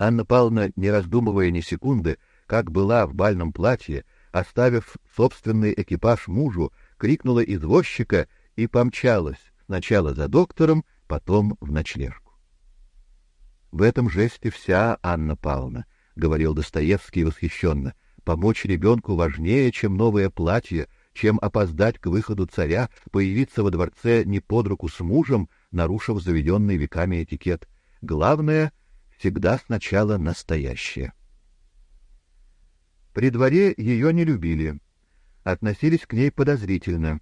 Анна Павловна, не раздумывая ни секунды, как была в бальном платье, оставив собственный экипаж мужу, крикнула извозчика и помчалась сначала за доктором, потом в ночлежку. В этом жесте вся Анна Павловна, говорил Достоевский восхищенно. Помочь ребенку важнее, чем новое платье, чем опоздать к выходу царя, появиться во дворце не под руку с мужем, нарушив заведенный веками этикет. Главное всегда сначала настоящее. При дворе ее не любили, относились к ней подозрительно.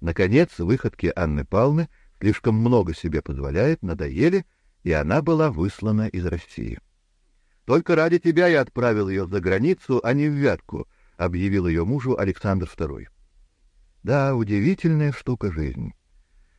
Наконец, выходки Анны Павловны слишком много себе позволяет, надоели, и она была выслана из России. Только ради тебя я отправил ее за границу, а не в Вятку, объявил ее мужу Александр II. Да, удивительная штука жизнь.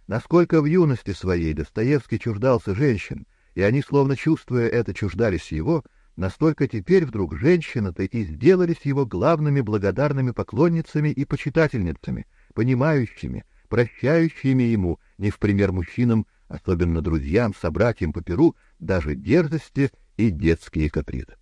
Насколько в юности своей Достоевский чуждался женщин, и они, словно чувствуя это, чуждались его, настолько теперь вдруг женщины-то и сделались его главными благодарными поклонницами и почитательницами, понимающими, прощающими ему, не в пример мужчинам, особенно друзьям, собратьям по перу, даже дерзости и детские капризы.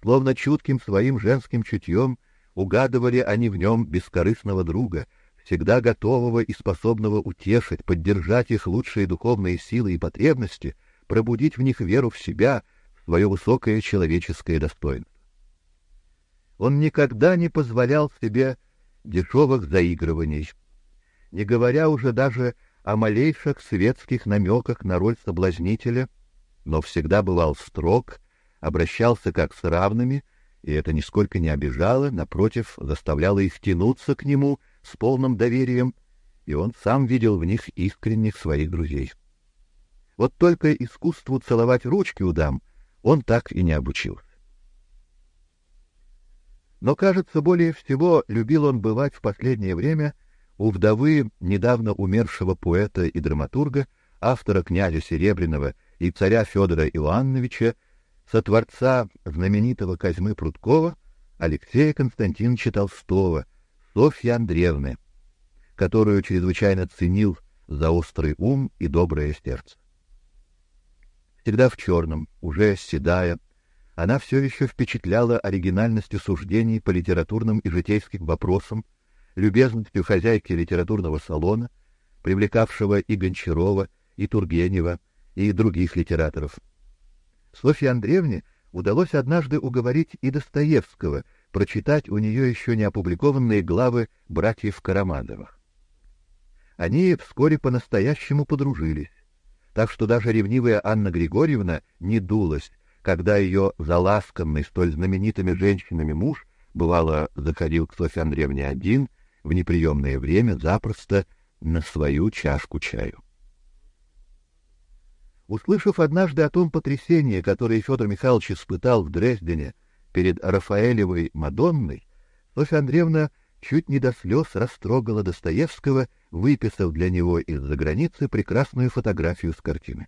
Словно чутким своим женским чутьем угадывали они в нем бескорыстного друга, всегда готового и способного утешить, поддержать их лучшие духовные силы и потребности, пробудить в них веру в себя, в свое высокое человеческое достоинство. Он никогда не позволял себе дешевых заигрываний, не говоря уже даже о малейших светских намеках на роль соблазнителя, но всегда бывал строг, обращался как с равными, и это нисколько не обижало, напротив, заставляло их тянуться к нему с полным доверием, и он сам видел в них искренних своих друзей. Вот только искусству целовать ручки у дам он так и не обучился. Но, кажется, более всего любил он бывать в последнее время у вдовы недавно умершего поэта и драматурга, автора князя Серебряного и царя Федора Иоанновича, сотворца знаменитого Козьмы Прудкова, Алексея Константиновича Толстого, Софьи Андреевны, которую чрезвычайно ценил за острый ум и доброе сердце. Всегда в черном, уже седая, она все еще впечатляла оригинальностью суждений по литературным и житейским вопросам, любезностью хозяйки литературного салона, привлекавшего и Гончарова, и Тургенева, и других литераторов. Софье Андреевне удалось однажды уговорить и Достоевского прочитать у нее еще не опубликованные главы братьев Карамазовых. Они вскоре по-настоящему подружились, так что даже ревнивая Анна Григорьевна не дулась, когда ее заласканный столь знаменитыми женщинами муж бывало заходил к Софье Андреевне один в неприемное время запросто на свою чашку чаю. Услышав однажды о том потрясении, которое Федор Михайлович испытал в Дрездене перед Рафаэлевой Мадонной, Софья Андреевна чуть не до слез растрогала Достоевского, выписав для него из-за границы прекрасную фотографию с картины.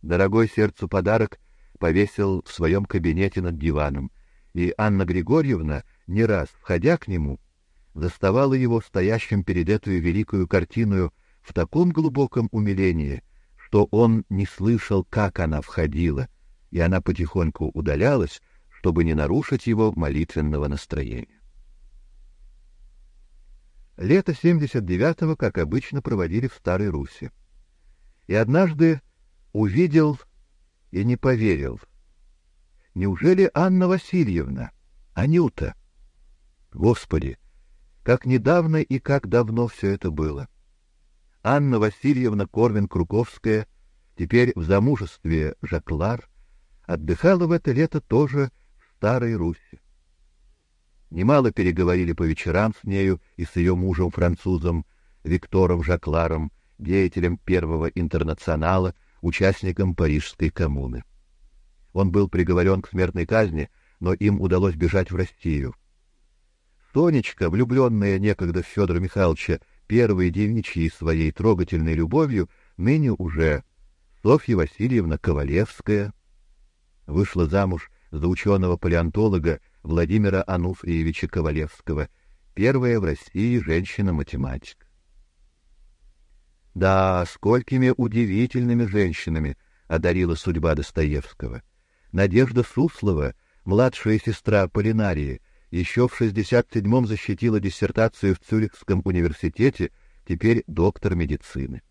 Дорогой сердцу подарок повесил в своем кабинете над диваном, и Анна Григорьевна, не раз входя к нему, заставала его стоящим перед этой великую картиной в таком глубоком умилении, что он не слышал, как она входила, и она потихоньку удалялась, чтобы не нарушить его молитвенного настроения. Лето 79-го, как обычно, проводили в Старой Руси. И однажды увидел и не поверил. Неужели Анна Васильевна, Анюта? Господи, как недавно и как давно все это было. Анна Васильевна Корвин-Круковская, теперь в замужестве Жаклар, отдыхала в это лето тоже Старой Руси. Немало переговорили по вечерам с нею и с ее мужем-французом Виктором Жакларом, деятелем первого интернационала, участником Парижской коммуны. Он был приговорен к смертной казни, но им удалось бежать в Россию. Сонечка, влюбленная некогда в Федора Михайловича первой девичьей своей трогательной любовью, ныне уже Софья Васильевна Ковалевская, вышла замуж за ученого-палеонтолога Владимира Ануфриевича Ковалевского, первая в России женщина-математик. Да, сколькими удивительными женщинами одарила судьба Достоевского. Надежда Суслова, младшая сестра Полинарии, еще в 67-м защитила диссертацию в Цюрихском университете, теперь доктор медицины.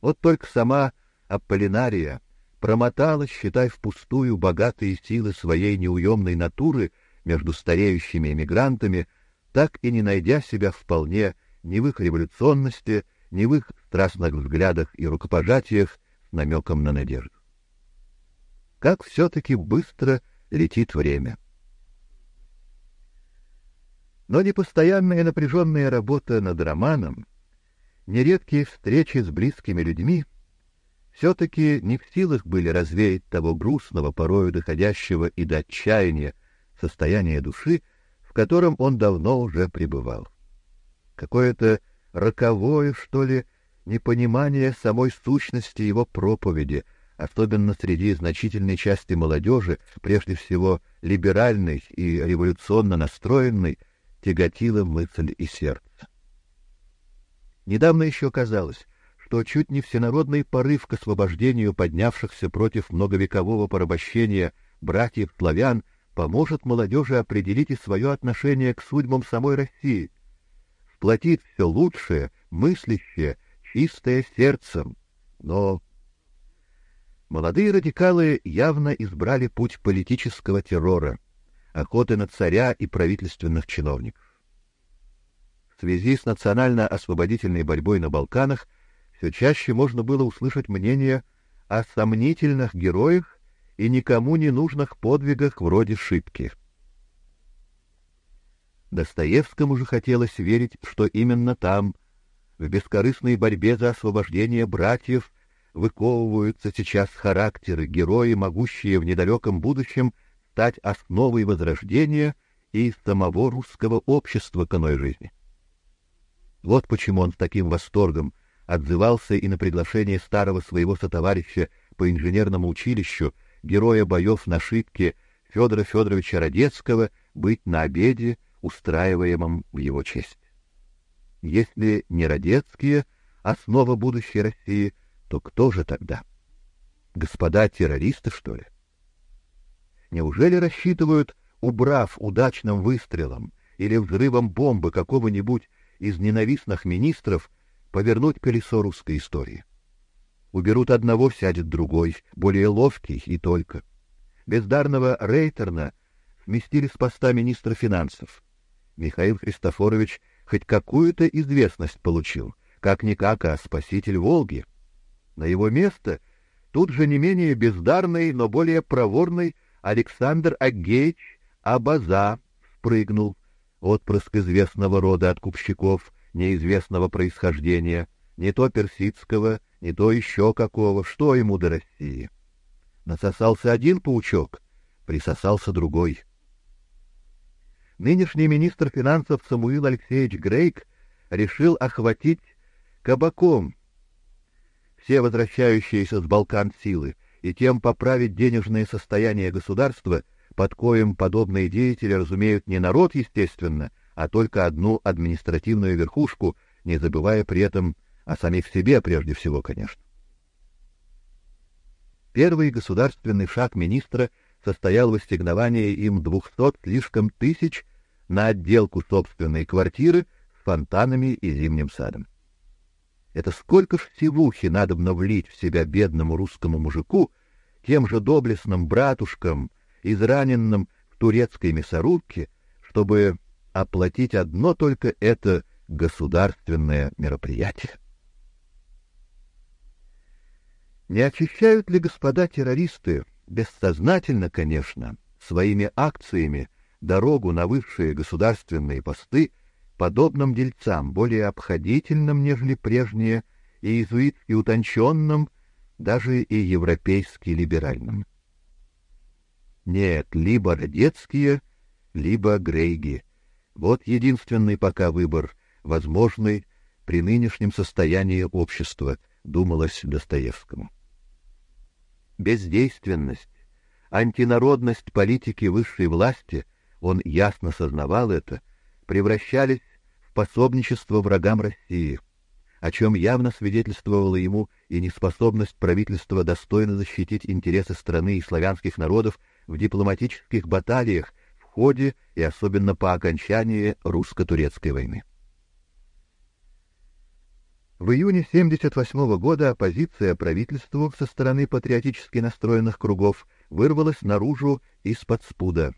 Вот только сама Аполлинария промотала, считай, впустую богатые силы своей неуемной натуры между стареющими эмигрантами, так и не найдя себя вполне ни в их революционности, ни в их страстных взглядах и рукопожатиях с намеком на надежду. Как все-таки быстро летит время! Но непостоянная напряженная работа над романом, нередкие встречи с близкими людьми все-таки не в силах были развеять того грустного, порою доходящего и до отчаяния состояния души, в котором он давно уже пребывал. Какое-то роковое, что ли, непонимание самой сущности его проповеди, особенно среди значительной части молодежи, прежде всего либеральной и революционно настроенной, тяготила мысль и сердце. Недавно еще казалось, что чуть не всенародный порыв к освобождению поднявшихся против многовекового порабощения братьев-славян поможет молодежи определить и свое отношение к судьбам самой России, сплотит все лучшее, мыслящее, чистое сердцем. Но молодые радикалы явно избрали путь политического террора, охоты на царя и правительственных чиновников. В связи с национально-освободительной борьбой на Балканах все чаще можно было услышать мнение о сомнительных героях и никому не нужных подвигах вроде Шипки. Достоевскому же хотелось верить, что именно там, в бескорыстной борьбе за освобождение братьев, выковываются сейчас характеры, герои, могущие в недалеком будущем стать основой возрождения и самого русского общества к иной жизни. Вот почему он с таким восторгом отзывался и на приглашение старого своего сотоварища по инженерному училищу, героя боев на Шипке Федора Федоровича Радецкого, быть на обеде, устраиваемом в его честь. Если не Радецкие, основа будущей России, то кто же тогда? Господа террористы, что ли? Неужели рассчитывают, убрав удачным выстрелом или взрывом бомбы какого-нибудь из ненавистных министров повернуть колесо русской истории. Уберут одного, сядет другой, более ловкий и только. Бездарного Рейтерна сместили с поста министра финансов. Михаил Христофорович хоть какую-то известность получил, как-никак, а спаситель Волги. На его место тут же не менее бездарный, но более проворный Александр Агеич Абаза спрыгнул, отпрыск известного рода откупщиков неизвестного происхождения, не то персидского, не то еще какого, что ему до России. Насосался один паучок, присосался другой. Нынешний министр финансов Самуил Алексеевич Грейк решил охватить кабаком все возвращающиеся с Балкан силы и тем поправить денежное состояние государства — под коем подобные деятели разумеют не народ, естественно, а только одну административную верхушку, не забывая при этом о самих себе прежде всего, конечно. Первый государственный шаг министра состоял в ассигновании им двухсот слишком тысяч на отделку собственной квартиры с фонтанами и зимним садом. Это сколько ж сивухи надобно влить в себя бедному русскому мужику, тем же доблестным братушкам, израненным в турецкой мясорубке, чтобы оплатить одно только это государственное мероприятие. Не очищают ли господа террористы, бессознательно, конечно, своими акциями дорогу на высшие государственные посты подобным дельцам, более обходительным, нежели прежние, и иезуитски утонченным, даже и европейски либеральным? Нет, либо Радецкие, либо Грейги. Вот единственный пока выбор, возможный при нынешнем состоянии общества, думалось Достоевскому. Бездейственность, антинародность политики высшей власти, он ясно сознавал это, превращались в пособничество врагам России, о чем явно свидетельствовала ему и неспособность правительства достойно защитить интересы страны и славянских народов в дипломатических баталиях ходе и особенно по окончании русско-турецкой войны. В июне 78 года оппозиция правительству со стороны патриотически настроенных кругов вырвалась наружу из-под спуда.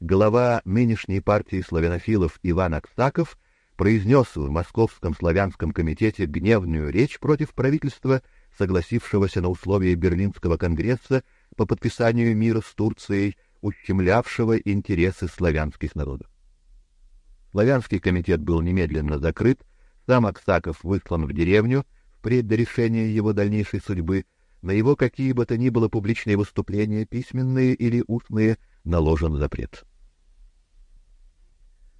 Глава нынешней партии славянофилов Иван Аксаков произнес в Московском славянском комитете гневную речь против правительства, согласившегося на условия Берлинского конгресса по подписанию мира с Турцией, ущемлявшего интересы славянских народов. Славянский комитет был немедленно закрыт, сам Аксаков выслан в деревню впредь до его дальнейшей судьбы. На его какие бы то ни было публичные выступления, письменные или устные, наложен запрет.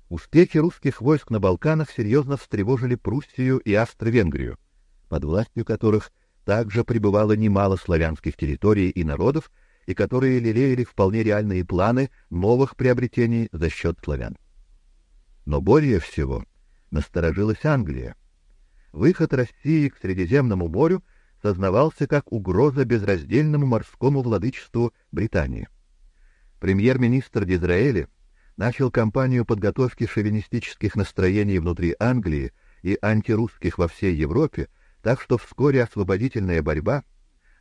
Успехи русских войск на Балканах серьезно встревожили Пруссию и Австро-Венгрию, под властью которых также пребывало немало славянских территорий и народов, и которые лелеяли вполне реальные планы новых приобретений за счет славян. Но более всего насторожилась Англия. Выход России к Средиземному морю сознавался как угроза безраздельному морскому владычеству Британии. Премьер-министр Дизраэли начал кампанию подготовки шовинистических настроений внутри Англии и антирусских во всей Европе, так что вскоре освободительная борьба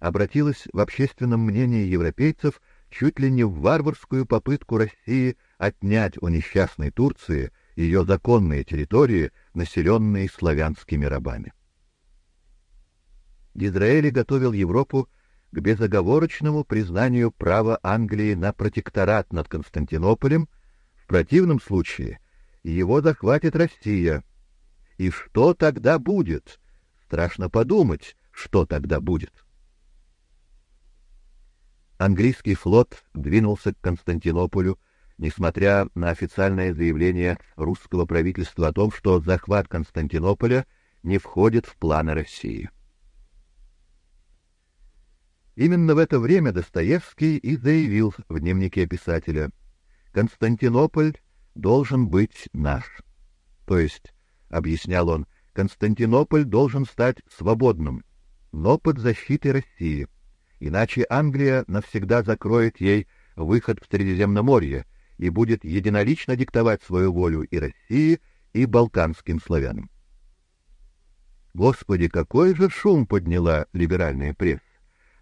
обратилась в общественном мнении европейцев чуть ли не в варварскую попытку России отнять у несчастной Турции ее законные территории, населенные славянскими рабами. Дизраэли готовил Европу к безоговорочному признанию права Англии на протекторат над Константинополем, в противном случае его захватит Россия. И что тогда будет? Страшно подумать, что тогда будет. Английский флот двинулся к Константинополю, несмотря на официальное заявление русского правительства о том, что захват Константинополя не входит в планы России. Именно в это время Достоевский и заявил в дневнике писателя: Константинополь должен быть наш. То есть, объяснял он, Константинополь должен стать свободным, но под защитой России. Иначе Англия навсегда закроет ей выход в Средиземноморье, и будет единолично диктовать свою волю и России, и балканским славянам. Господи, какой же шум подняла либеральная пресса!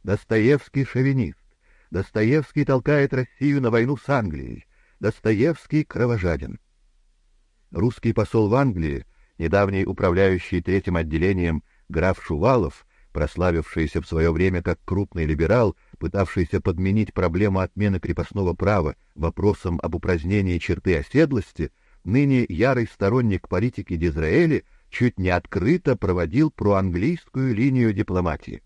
Достоевский шовинист, Достоевский толкает Россию на войну с Англией, Достоевский кровожаден. Русский посол в Англии, недавний управляющий третьим отделением граф Шувалов, прославившийся в свое время как крупный либерал, пытавшийся подменить проблему отмены крепостного права вопросом об упразднении черты оседлости, ныне ярый сторонник политики Дизраэли, чуть не открыто проводил проанглийскую линию дипломатии.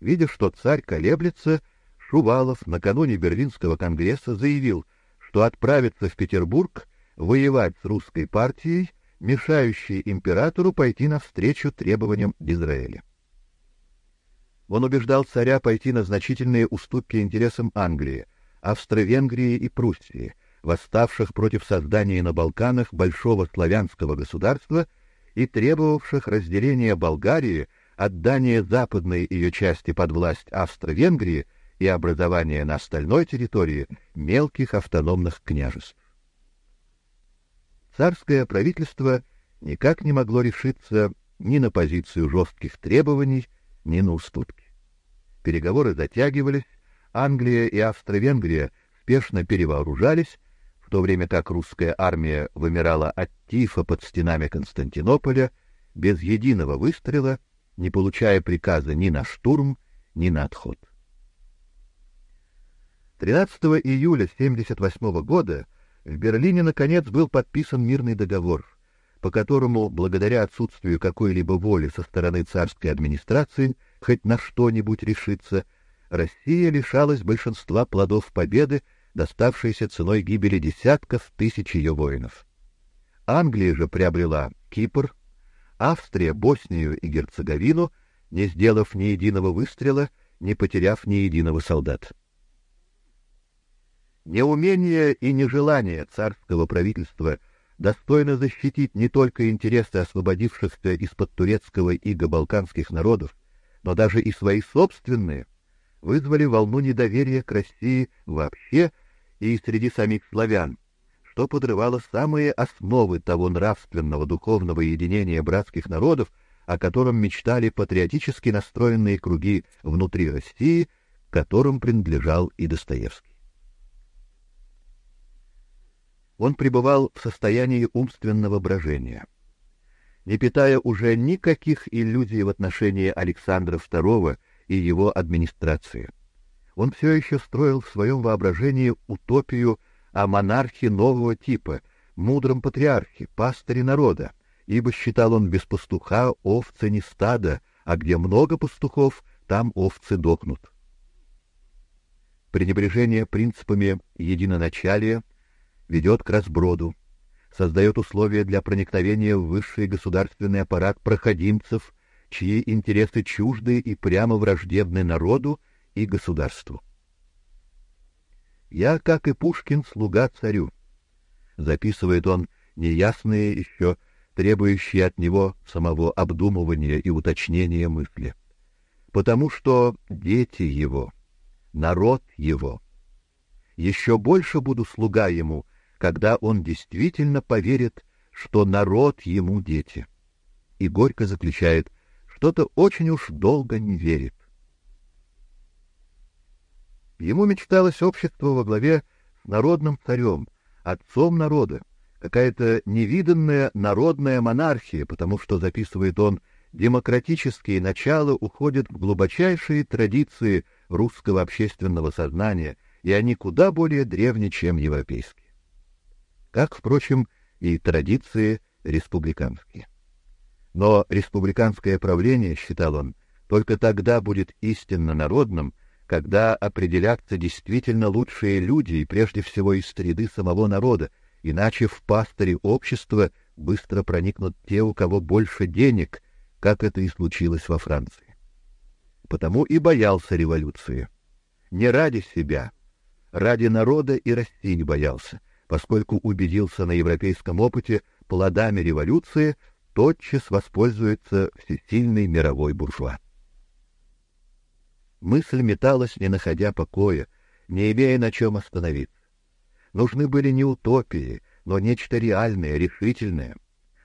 Видя, что царь колеблется, Шувалов накануне Берлинского конгресса заявил, что отправится в Петербург воевать с русской партией мешающие императору пойти навстречу требованиям Израиля. Он убеждал царя пойти на значительные уступки интересам Англии, Австро-Венгрии и Пруссии, восставших против создания на Балканах большого славянского государства и требовавших разделения Болгарии, отдания западной ее части под власть Австро-Венгрии и образования на остальной территории мелких автономных княжеств. Царское правительство никак не могло решиться ни на позицию жестких требований, ни на уступки. Переговоры затягивались, Англия и Австро-Венгрия спешно перевооружались, в то время как русская армия вымирала от тифа под стенами Константинополя без единого выстрела, не получая приказа ни на штурм, ни на отход. 13 июля 78 года в Берлине наконец был подписан мирный договор, по которому, благодаря отсутствию какой-либо воли со стороны царской администрации хоть на что-нибудь решиться, Россия лишалась большинства плодов победы, доставшейся ценой гибели десятков тысяч ее воинов. Англия же приобрела Кипр, Австрия Боснию и Герцеговину, не сделав ни единого выстрела, не потеряв ни единого солдата. Неумение и нежелание царского правительства достойно защитить не только интересы освободившихся из-под турецкого ига балканских народов, но даже и свои собственные, вызвали волну недоверия к России вообще и среди самих славян, что подрывало самые основы того нравственного духовного единения братских народов, о котором мечтали патриотически настроенные круги внутри России, к которым принадлежал и Достоевский. Он пребывал в состоянии умственного брожения. Не питая уже никаких иллюзий в отношении Александра II и его администрации, он все еще строил в своем воображении утопию о монархии нового типа, мудром патриархе, пастыре народа, ибо считал он без пастуха овцы не стада, а где много пастухов, там овцы дохнут. Пренебрежение принципами единоначалия ведет к разброду, создает условия для проникновения в высший государственный аппарат проходимцев, чьи интересы чужды и прямо враждебны народу и государству. Я, как и Пушкин, слуга царю. Записывает он неясные еще требующие от него самого обдумывания и уточнения мысли. Потому что дети его, народ его. Еще больше буду слуга ему, когда он действительно поверит, что народ ему дети. И горько заключает, что-то очень уж долго не верит. Ему мечталось общество во главе с народным царем, отцом народа, какая-то невиданная народная монархия, потому что, записывает он, демократические начала уходят в глубочайшие традиции русского общественного сознания, и они куда более древние, чем европейские. Как, впрочем, и традиции республиканские. Но республиканское правление, считал он, только тогда будет истинно народным, когда определятся действительно лучшие люди, и прежде всего из среды самого народа, иначе в пастыре общества быстро проникнут те, у кого больше денег, как это и случилось во Франции. Потому и боялся революции. Не ради себя, ради народа и России боялся, поскольку убедился на европейском опыте плодами революции тотчас воспользуется всесильный мировой буржуа. Мысль металась, не находя покоя, не имея на чем остановиться. Нужны были не утопии, но нечто реальное, решительное.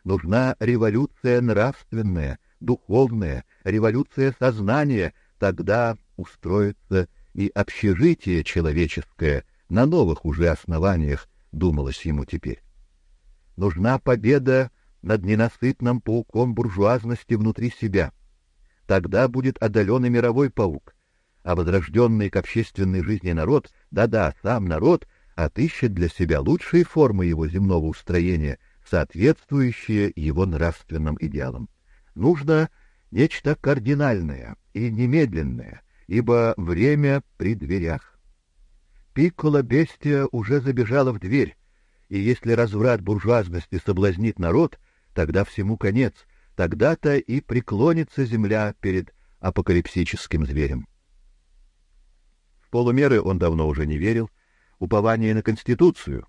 Нужна революция нравственная, духовная, революция сознания, тогда устроится и общежитие человеческое на новых уже основаниях, думалось ему теперь. Нужна победа над ненасытным пауком буржуазности внутри себя. Тогда будет одолен и мировой паук, а возрожденный к общественной жизни народ, да-да, сам народ — отыщет для себя лучшие формы его земного устроения, соответствующие его нравственным идеалам. Нужно нечто кардинальное и немедленное, ибо время при дверях. Пикколо бестия уже забежала в дверь, и если разврат буржуазности соблазнит народ, тогда всему конец, тогда-то и преклонится земля перед апокалипсическим зверем. В полумеры он давно уже не верил, упование на Конституцию,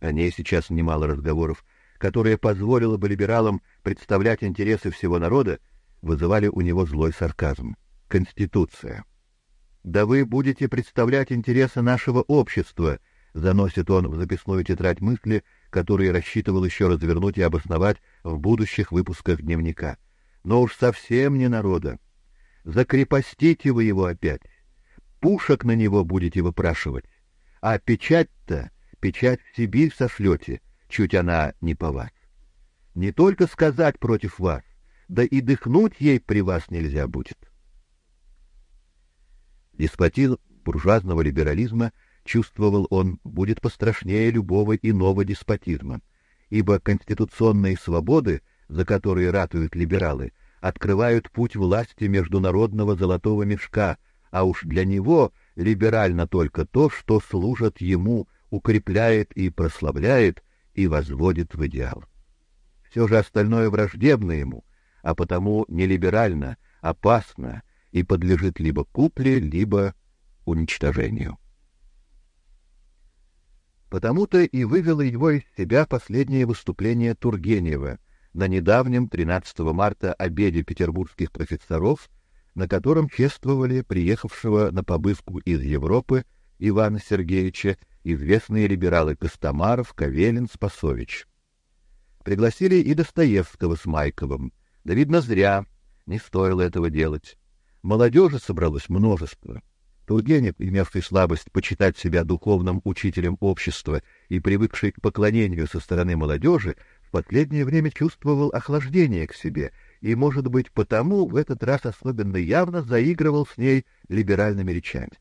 о ней сейчас немало разговоров, которая позволила бы либералам представлять интересы всего народа, вызывали у него злой сарказм. Конституция. Да вы будете представлять интересы нашего общества, заносит он в записную тетрадь мысли, которые рассчитывал еще развернуть и обосновать в будущих выпусках дневника. Но уж совсем не народа. Закрепостите вы его опять. Пушек на него будете выпрашивать. А печать-то, печать в Сибирь сошлете, чуть она не по вас. Не только сказать против вас, да и дыхнуть ей при вас нельзя будет. Деспотизм буржуазного либерализма, чувствовал он, будет пострашнее любого иного деспотизма, ибо конституционные свободы, за которые ратуют либералы, открывают путь власти международного золотого мешка, а уж для него либерально только то, что служит ему, укрепляет и прославляет и возводит в идеал. Все же остальное враждебно ему, а потому нелиберально, опасно и подлежит либо купле, либо уничтожению. Потому-то и вывело его из себя последнее выступление Тургенева на недавнем 13 марта обеде петербургских профессоров, на котором чествовали приехавшего на побывку из Европы Ивана Сергеевича известные либералы Костомаров, Кавелин, Спасович. Пригласили и Достоевского с Майковым. Да видно зря, не стоило этого делать. Молодежи собралось множество. Тургенев, имевший слабость почитать себя духовным учителем общества и привыкший к поклонению со стороны молодежи, в последнее время чувствовал охлаждение к себе и, может быть, потому в этот раз особенно явно заигрывал с ней либеральными речами.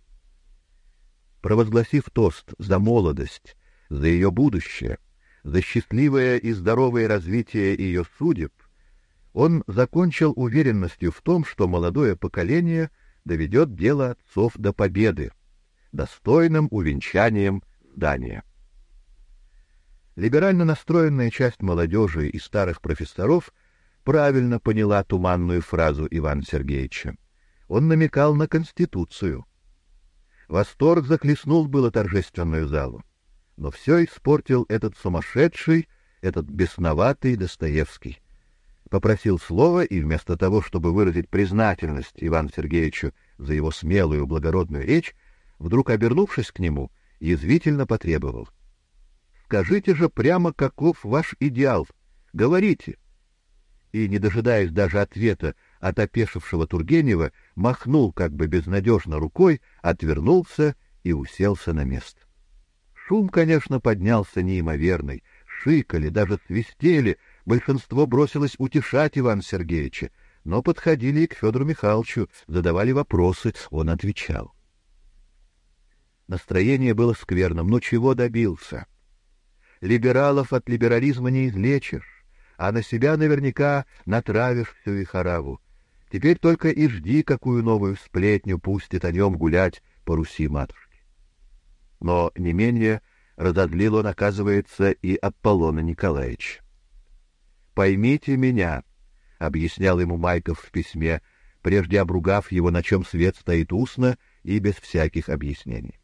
Провозгласив тост за молодость, за ее будущее, за счастливое и здоровое развитие ее судеб, он закончил уверенностью в том, что молодое поколение — доведет дело отцов до победы, достойным увенчанием здания. Либерально настроенная часть молодежи и старых профессоров правильно поняла туманную фразу Ивана Сергеевича. Он намекал на конституцию. Восторг захлестнул было торжественную залу, но все испортил этот сумасшедший, этот бесноватый Достоевский попросил слова и вместо того, чтобы выразить признательность Ивану Сергеевичу за его смелую благородную речь, вдруг обернувшись к нему, язвительно потребовал: "Скажите же прямо, каков ваш идеал? Говорите". И не дожидаясь даже ответа от опешившего Тургенева, махнул как бы безнадежно рукой, отвернулся и уселся на место. Шум, конечно, поднялся неимоверный, шикали, даже свистели, большинство бросилось утешать Ивана Сергеевича, но подходили и к Федору Михайловичу, задавали вопросы, он отвечал. Настроение было скверным, но чего добился? Либералов от либерализма не излечишь, а на себя наверняка натравишь всю их ораву. Теперь только и жди, какую новую сплетню пустит о нем гулять по Руси матушки. Но не менее разозлил он, оказывается, и Аполлона Николаевича. Поймите меня, объяснял ему Майков в письме, прежде обругав его, на чем свет стоит устно и без всяких объяснений.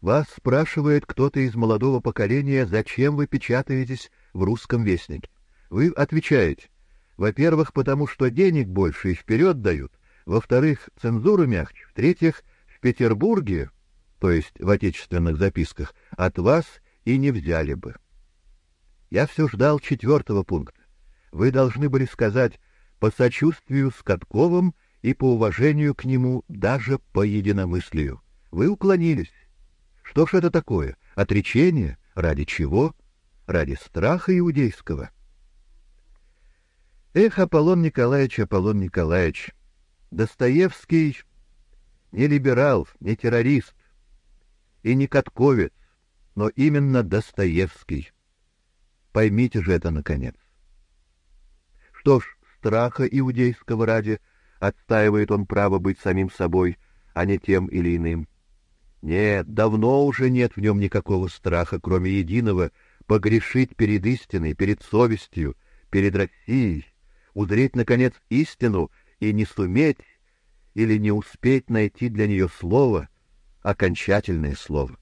Вас спрашивает кто-то из молодого поколения, зачем вы печатаетесь в русском вестнике. Вы отвечаете: во-первых, потому что денег больше и вперед дают, во-вторых, цензура мягче, в-третьих, в Петербурге, то есть в отечественных записках, от вас и не взяли бы. Я все ждал четвертого пункта. Вы должны были сказать по сочувствию с Катковым и по уважению к нему даже по единомыслию. Вы уклонились. Что ж это такое? Отречение? Ради чего? Ради страха иудейского. Эх, Аполлон Николаевич, Аполлон Николаевич, Достоевский не либерал, не террорист и не катковец, но именно Достоевский. Поймите же это наконец. Что ж, страха иудейского ради отстаивает он право быть самим собой, а не тем или иным. Нет, давно уже нет в нем никакого страха, кроме единого погрешить перед истиной, перед совестью, перед Россией, узреть наконец истину и не суметь или не успеть найти для нее слово, окончательное слово.